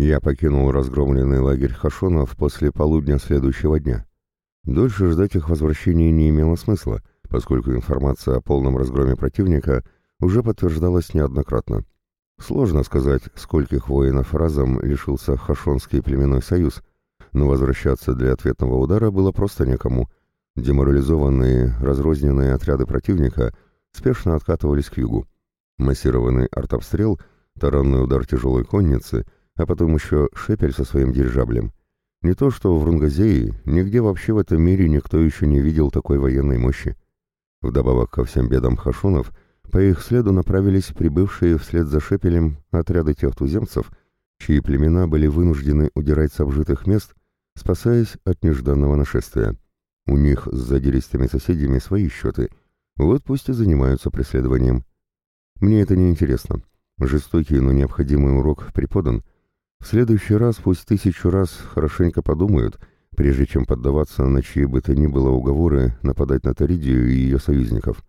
Я покинул разгромленный лагерь Хашонов после полудня следующего дня. Дольше ждать их возвращения не имело смысла, поскольку информация о полном разгроме противника уже подтверждалась неоднократно. Сложно сказать, скольких воинов разом лишился Хашонский племенной союз, но возвращаться для ответного удара было просто некому. Деморализованные, разрозненные отряды противника спешно откатывались к югу. Массированный артобстрел, таранный удар тяжелой конницы — а потом еще Шепель со своим дирижаблем. Не то что в Рунгазее, нигде вообще в этом мире никто еще не видел такой военной мощи. Вдобавок ко всем бедам хашунов, по их следу направились прибывшие вслед за Шепелем отряды тех туземцев, чьи племена были вынуждены удирать с обжитых мест, спасаясь от нежданного нашествия. У них с задиристыми соседями свои счеты, вот пусть и занимаются преследованием. Мне это не интересно. Жестокий, но необходимый урок преподан, в следующий раз пусть тысячу раз хорошенько подумают, прежде чем поддаваться на чьи бы то ни было уговоры нападать на Торидию и ее союзников.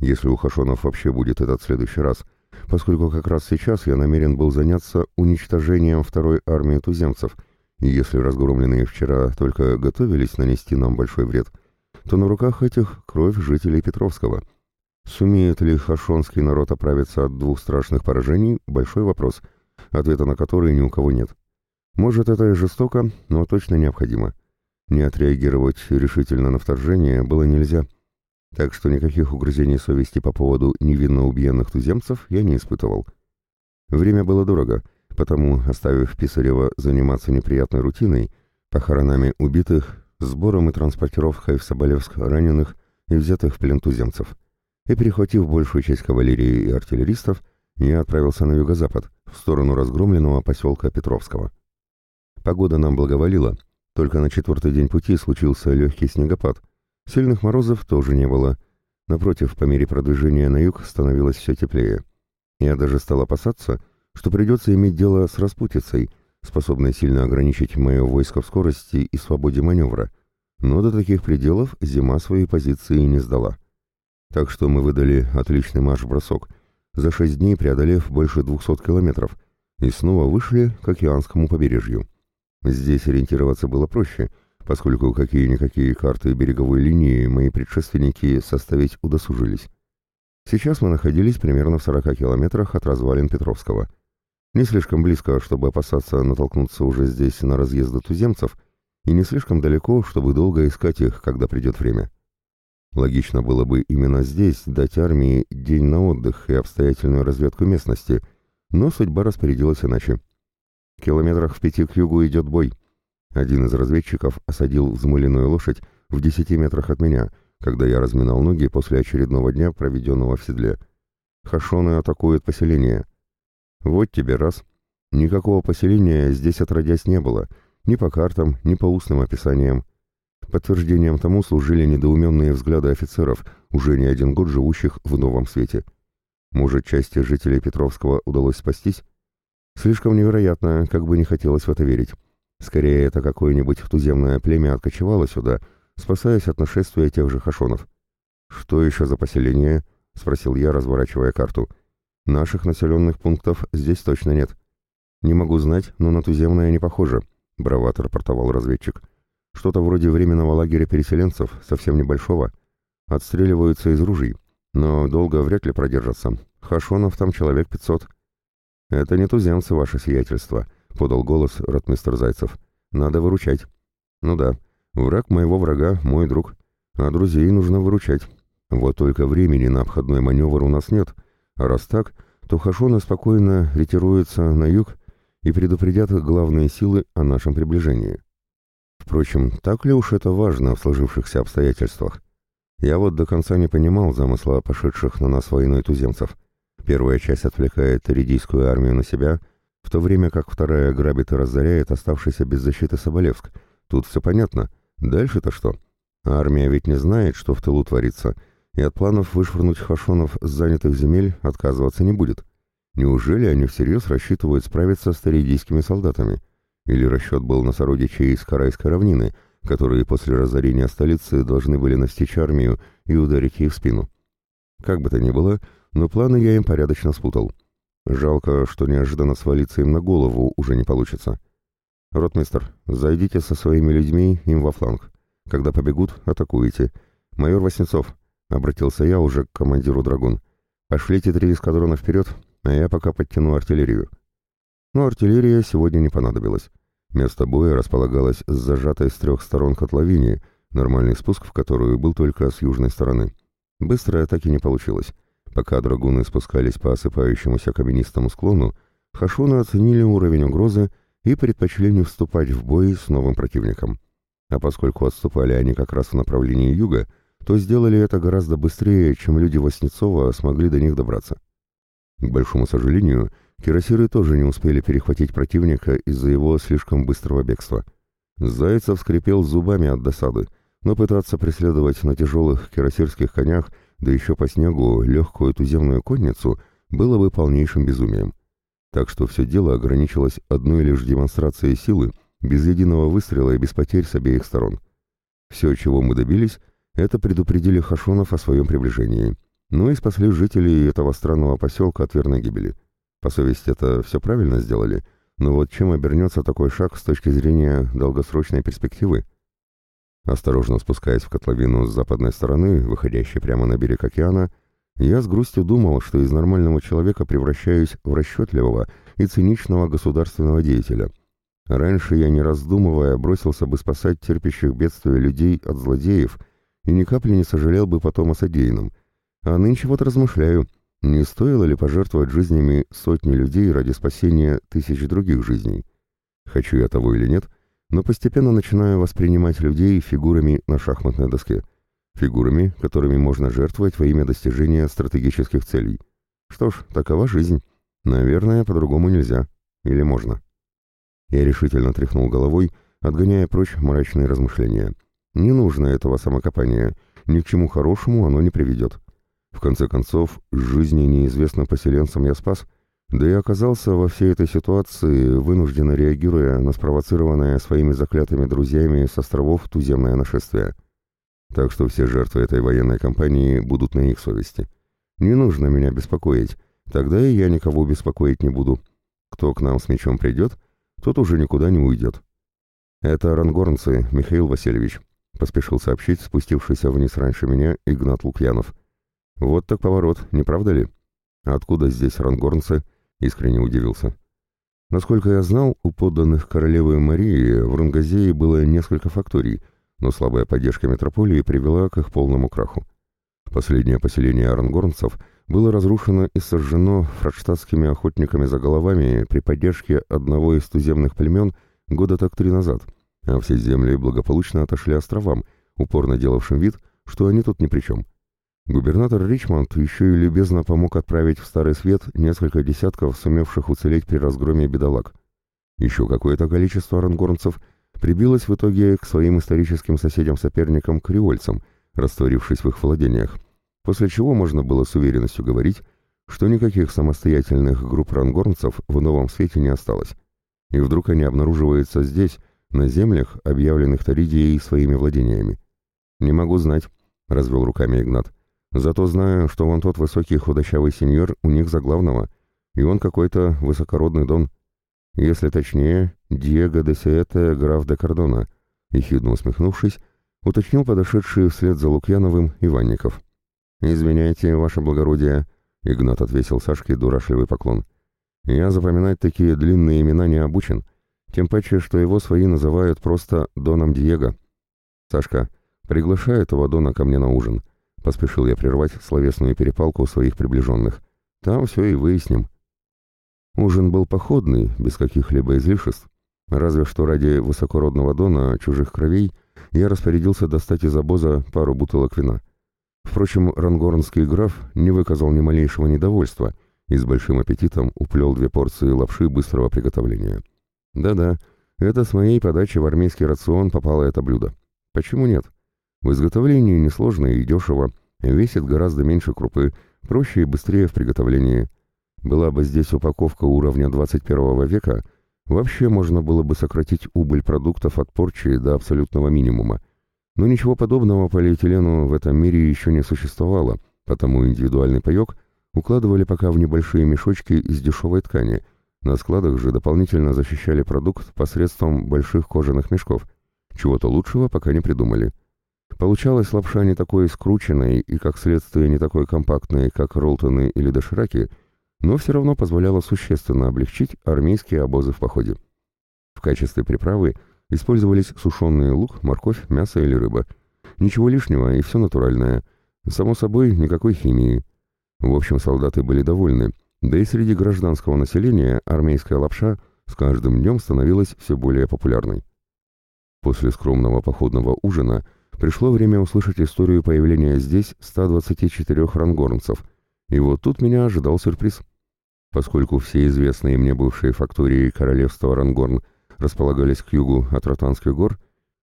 Если у Хашонов вообще будет этот следующий раз, поскольку как раз сейчас я намерен был заняться уничтожением второй армии туземцев, и если разгромленные вчера только готовились нанести нам большой вред, то на руках этих кровь жителей Петровского. Сумеет ли хашонский народ оправиться от двух страшных поражений – большой вопрос – ответа на который ни у кого нет. Может, это и жестоко, но точно необходимо. Не отреагировать решительно на вторжение было нельзя, так что никаких угрызений совести по поводу невинно убиенных туземцев я не испытывал. Время было дорого, потому, оставив Писарева заниматься неприятной рутиной, похоронами убитых, сбором и транспортировкой в Соболевск раненых и взятых в плен туземцев, и перехватив большую часть кавалерии и артиллеристов, я отправился на юго-запад, в сторону разгромленного поселка Петровского. Погода нам благоволила, только на четвертый день пути случился легкий снегопад. Сильных морозов тоже не было. Напротив, по мере продвижения на юг становилось все теплее. Я даже стал опасаться, что придется иметь дело с распутицей, способной сильно ограничить мое войско в скорости и свободе маневра. Но до таких пределов зима свои позиции не сдала. Так что мы выдали отличный марш-бросок — за шесть дней преодолев больше 200 километров, и снова вышли к океанскому побережью. Здесь ориентироваться было проще, поскольку какие-никакие карты береговой линии мои предшественники составить удосужились. Сейчас мы находились примерно в 40 километрах от развалин Петровского. Не слишком близко, чтобы опасаться натолкнуться уже здесь на разъезды туземцев, и не слишком далеко, чтобы долго искать их, когда придет время. Логично было бы именно здесь дать армии день на отдых и обстоятельную разведку местности, но судьба распорядилась иначе. В километрах в пяти к югу идет бой. Один из разведчиков осадил взмыленную лошадь в десяти метрах от меня, когда я разминал ноги после очередного дня, проведенного в седле. Хашоны атакуют поселение. Вот тебе раз. Никакого поселения здесь отродясь не было, ни по картам, ни по устным описаниям. Подтверждением тому служили недоуменные взгляды офицеров, уже не один год живущих в новом свете. Может, части жителей Петровского удалось спастись? Слишком невероятно, как бы не хотелось в это верить. Скорее, это какое-нибудь туземное племя откочевало сюда, спасаясь от нашествия тех же хашонов. «Что еще за поселение?» — спросил я, разворачивая карту. «Наших населенных пунктов здесь точно нет». «Не могу знать, но на туземное не похоже», — брават рапортовал разведчик. Что-то вроде временного лагеря переселенцев, совсем небольшого. Отстреливаются из ружей, но долго вряд ли продержатся. Хашонов там человек пятьсот. «Это не туземцы, ваше сиятельство», — подал голос ротмистр Зайцев. «Надо выручать». «Ну да, враг моего врага — мой друг, а друзей нужно выручать. Вот только времени на обходной маневр у нас нет, а раз так, то Хашоны спокойно ретируются на юг и предупредят главные силы о нашем приближении». Впрочем, так ли уж это важно в сложившихся обстоятельствах? Я вот до конца не понимал замысла пошедших на нас войной туземцев. Первая часть отвлекает Торидийскую армию на себя, в то время как вторая грабит и разоряет оставшийся без защиты Соболевск. Тут все понятно. Дальше-то что? Армия ведь не знает, что в тылу творится, и от планов вышвырнуть хашонов с занятых земель отказываться не будет. Неужели они всерьез рассчитывают справиться с торидийскими солдатами? Или расчет был на сородичей из Карайской равнины, которые после разорения столицы должны были настичь армию и ударить ей в спину. Как бы то ни было, но планы я им порядочно спутал. Жалко, что неожиданно свалиться им на голову уже не получится. «Ротмистер, зайдите со своими людьми им во фланг. Когда побегут, атакуете. Майор Васнецов», — обратился я уже к командиру «Драгун», — «пошлите три эскадрона вперед, а я пока подтяну артиллерию». Но артиллерия сегодня не понадобилась. Место боя располагалось с зажатой с трех сторон котловине, нормальный спуск в которую был только с южной стороны. Быстрой атаки не получилось. Пока драгуны спускались по осыпающемуся каменистому склону, хашуны оценили уровень угрозы и предпочли не вступать в бой с новым противником. А поскольку отступали они как раз в направлении юга, то сделали это гораздо быстрее, чем люди Васнецова смогли до них добраться. К большому сожалению, Кирасиры тоже не успели перехватить противника из-за его слишком быстрого бегства. Зайцев скрипел зубами от досады, но пытаться преследовать на тяжелых кирасирских конях, да еще по снегу, легкую туземную конницу, было бы полнейшим безумием. Так что все дело ограничилось одной лишь демонстрацией силы, без единого выстрела и без потерь с обеих сторон. Все, чего мы добились, это предупредили Хашонов о своем приближении, ну и спасли жителей этого странного поселка от верной гибели. По совести это все правильно сделали, но вот чем обернется такой шаг с точки зрения долгосрочной перспективы? Осторожно спускаясь в котловину с западной стороны, выходящей прямо на берег океана, я с грустью думал, что из нормального человека превращаюсь в расчетливого и циничного государственного деятеля. Раньше я, не раздумывая, бросился бы спасать терпящих бедствия людей от злодеев и ни капли не сожалел бы потом о содеянном. А нынче вот размышляю — не стоило ли пожертвовать жизнями сотни людей ради спасения тысяч других жизней? Хочу я того или нет, но постепенно начинаю воспринимать людей фигурами на шахматной доске. Фигурами, которыми можно жертвовать во имя достижения стратегических целей. Что ж, такова жизнь. Наверное, по-другому нельзя. Или можно? Я решительно тряхнул головой, отгоняя прочь мрачные размышления. Не нужно этого самокопания. Ни к чему хорошему оно не приведет. В конце концов, жизни неизвестным поселенцам я спас, да и оказался во всей этой ситуации, вынужденно реагируя на спровоцированное своими заклятыми друзьями с островов туземное нашествие. Так что все жертвы этой военной кампании будут на их совести. Не нужно меня беспокоить, тогда и я никого беспокоить не буду. Кто к нам с мечом придет, тот уже никуда не уйдет. «Это рангорнцы, Михаил Васильевич», — поспешил сообщить спустившийся вниз раньше меня Игнат Лукьянов. «Вот так поворот, не правда ли?» «Откуда здесь рангорнцы?» — искренне удивился. Насколько я знал, у подданных королевы Марии в Рангазее было несколько факторий, но слабая поддержка метрополии привела к их полному краху. Последнее поселение арангорнцев было разрушено и сожжено фрадштадтскими охотниками за головами при поддержке одного из туземных племен года так три назад, а все земли благополучно отошли островам, упорно делавшим вид, что они тут ни при чем. Губернатор Ричмонд еще и любезно помог отправить в Старый Свет несколько десятков сумевших уцелеть при разгроме бедолаг. Еще какое-то количество рангорнцев прибилось в итоге к своим историческим соседям-соперникам креольцам, растворившись в их владениях, после чего можно было с уверенностью говорить, что никаких самостоятельных групп рангорнцев в Новом Свете не осталось. И вдруг они обнаруживаются здесь, на землях, объявленных Торидией своими владениями. «Не могу знать», — развел руками Игнат. Зато знаю, что вон тот высокий худощавый сеньор у них за главного, и он какой-то высокородный дон. Если точнее, Диего де Сиэте, граф де Кордона, ехидно усмехнувшись, уточнил подошедший вслед за Лукьяновым Иванников. «Извиняйте, ваше благородие», — Игнат отвесил Сашке дурашливый поклон. «Я запоминать такие длинные имена не обучен, тем паче, что его свои называют просто Доном Диего. Сашка, приглашай этого Дона ко мне на ужин». Поспешил я прервать словесную перепалку своих приближенных. Там все и выясним. Ужин был походный, без каких-либо излишеств. Разве что ради высокородного дона чужих кровей я распорядился достать из обоза пару бутылок вина. Впрочем, рангорнский граф не выказал ни малейшего недовольства и с большим аппетитом уплел две порции лапши быстрого приготовления. Да-да, это с моей подачи в армейский рацион попало это блюдо. Почему нет? В изготовлении несложно и дешево, весит гораздо меньше крупы, проще и быстрее в приготовлении. Была бы здесь упаковка уровня 21 века, вообще можно было бы сократить убыль продуктов от порчи до абсолютного минимума. Но ничего подобного полиэтилену в этом мире еще не существовало, потому индивидуальный паек укладывали пока в небольшие мешочки из дешевой ткани, на складах же дополнительно защищали продукт посредством больших кожаных мешков. Чего-то лучшего пока не придумали. Получалась лапша не такой скрученной и, как следствие, не такой компактной, как ролтоны или дошираки, но все равно позволяла существенно облегчить армейские обозы в походе. В качестве приправы использовались сушеный лук, морковь, мясо или рыба. Ничего лишнего и все натуральное. Само собой, никакой химии. В общем, солдаты были довольны, да и среди гражданского населения армейская лапша с каждым днем становилась все более популярной. После скромного походного ужина пришло время услышать историю появления здесь 124 рангорнцев, и вот тут меня ожидал сюрприз. Поскольку все известные мне бывшие фактории королевства Рангорн располагались к югу от Ротанских гор,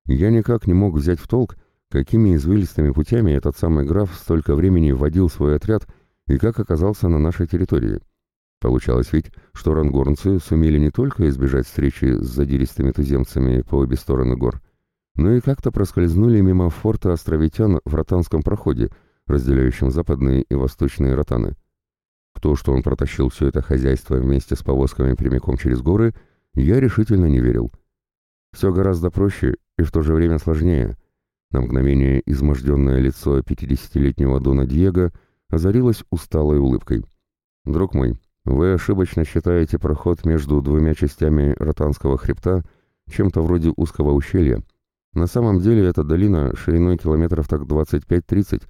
я никак не мог взять в толк, какими извилистыми путями этот самый граф столько времени вводил свой отряд и как оказался на нашей территории. Получалось ведь, что рангорнцы сумели не только избежать встречи с задиристыми туземцами по обе стороны гор, но и как-то проскользнули мимо форта островитян в Ротанском проходе, разделяющем западные и восточные Ротаны. То, что он протащил все это хозяйство вместе с повозками прямиком через горы, я решительно не верил. Все гораздо проще и в то же время сложнее. На мгновение изможденное лицо 50-летнего Дона Диего озарилось усталой улыбкой. «Друг мой, вы ошибочно считаете проход между двумя частями Ротанского хребта чем-то вроде узкого ущелья. На самом деле эта долина шириной километров так 25-30,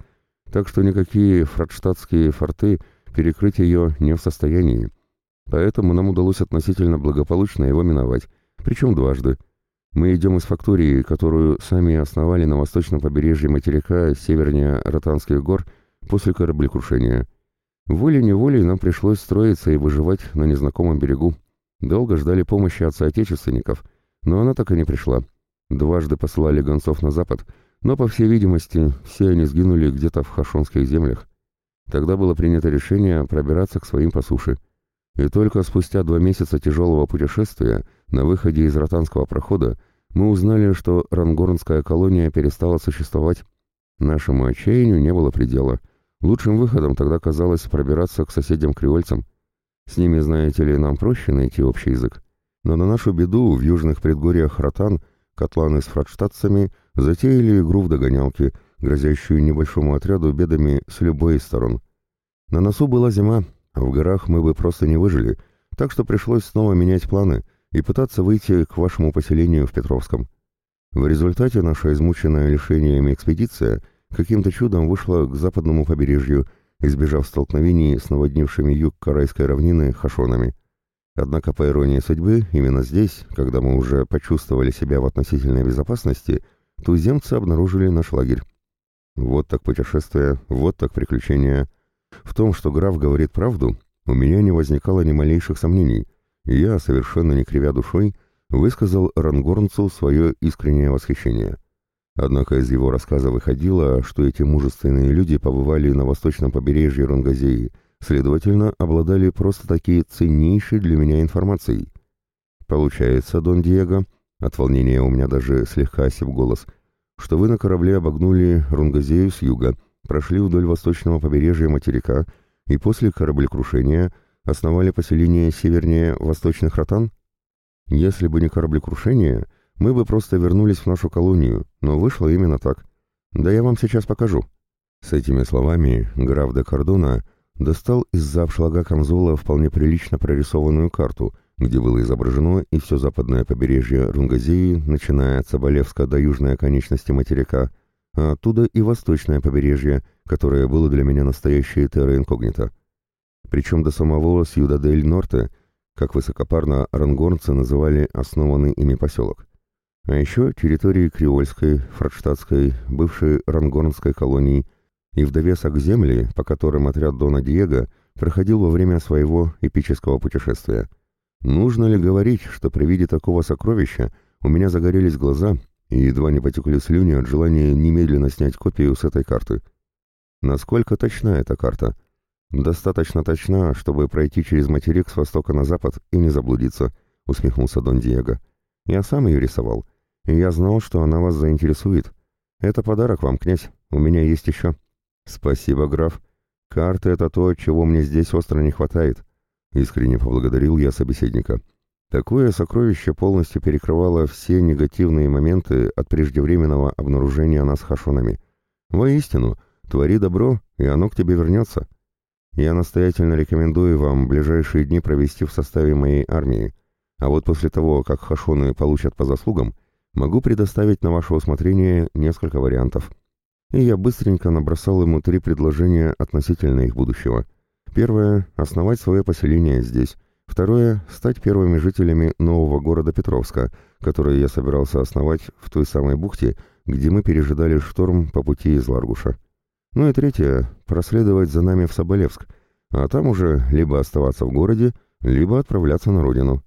так что никакие фрадштадтские форты перекрыть ее не в состоянии. Поэтому нам удалось относительно благополучно его миновать, причем дважды. Мы идем из фактории, которую сами основали на восточном побережье материка севернее Ротанских гор после кораблекрушения. Волей-неволей нам пришлось строиться и выживать на незнакомом берегу. Долго ждали помощи от соотечественников, но она так и не пришла. Дважды посылали гонцов на запад, но, по всей видимости, все они сгинули где-то в хашонских землях. Тогда было принято решение пробираться к своим по суше. И только спустя два месяца тяжелого путешествия, на выходе из Ротанского прохода, мы узнали, что рангорнская колония перестала существовать. Нашему отчаянию не было предела. Лучшим выходом тогда казалось пробираться к соседям-креольцам. С ними, знаете ли, нам проще найти общий язык. Но на нашу беду в южных предгорьях Ротан котланы с фрадштадцами затеяли игру в догонялки – грозящую небольшому отряду бедами с любой из сторон. На носу была зима, а в горах мы бы просто не выжили, так что пришлось снова менять планы и пытаться выйти к вашему поселению в Петровском. В результате наша измученная лишениями экспедиция каким-то чудом вышла к западному побережью, избежав столкновений с наводнившими юг Карайской равнины хашонами. Однако, по иронии судьбы, именно здесь, когда мы уже почувствовали себя в относительной безопасности, туземцы обнаружили наш лагерь. Вот так путешествие, вот так приключения. В том, что граф говорит правду, у меня не возникало ни малейших сомнений, и я, совершенно не кривя душой, высказал Рангорнцу свое искреннее восхищение. Однако из его рассказа выходило, что эти мужественные люди побывали на восточном побережье Рунгазеи, следовательно, обладали просто такие ценнейшей для меня информацией. Получается, Дон Диего, от волнения у меня даже слегка осип голос — что вы на корабле обогнули Рунгазею с юга, прошли вдоль восточного побережья материка и после кораблекрушения основали поселение севернее восточных ротан? Если бы не кораблекрушение, мы бы просто вернулись в нашу колонию, но вышло именно так. Да я вам сейчас покажу». С этими словами граф де Кордона достал из-за камзола вполне прилично прорисованную карту, где было изображено и все западное побережье Рунгазеи, начиная от Соболевска до южной оконечности материка, а оттуда и восточное побережье, которое было для меня настоящей терра инкогнито. Причем до самого Сьюдадель-Норте, как высокопарно рангорнцы называли основанный ими поселок. А еще территории Креольской, Фрадштадтской, бывшей рангорнской колонии и в довесок земли, по которым отряд Дона Диего проходил во время своего эпического путешествия – Нужно ли говорить, что при виде такого сокровища у меня загорелись глаза и едва не потекли слюни от желания немедленно снять копию с этой карты? Насколько точна эта карта? Достаточно точна, чтобы пройти через материк с востока на запад и не заблудиться, усмехнулся Дон Диего. Я сам ее рисовал, и я знал, что она вас заинтересует. Это подарок вам, князь, у меня есть еще. Спасибо, граф. Карты — это то, чего мне здесь остро не хватает. Искренне поблагодарил я собеседника. Такое сокровище полностью перекрывало все негативные моменты от преждевременного обнаружения нас хашонами. Воистину, твори добро, и оно к тебе вернется. Я настоятельно рекомендую вам ближайшие дни провести в составе моей армии, а вот после того, как хашоны получат по заслугам, могу предоставить на ваше усмотрение несколько вариантов и я быстренько набросал ему три предложения относительно их будущего. Первое – основать свое поселение здесь. Второе – стать первыми жителями нового города Петровска, который я собирался основать в той самой бухте, где мы пережидали шторм по пути из Ларгуша. Ну и третье – проследовать за нами в Соболевск, а там уже либо оставаться в городе, либо отправляться на родину.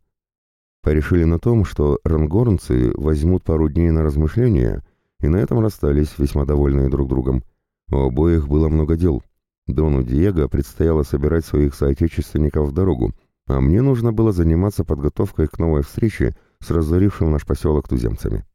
Порешили на том, что рангорнцы возьмут пару дней на размышления – и на этом расстались, весьма довольные друг другом. У обоих было много дел. Дону Диего предстояло собирать своих соотечественников в дорогу, а мне нужно было заниматься подготовкой к новой встрече с разорившим наш поселок туземцами.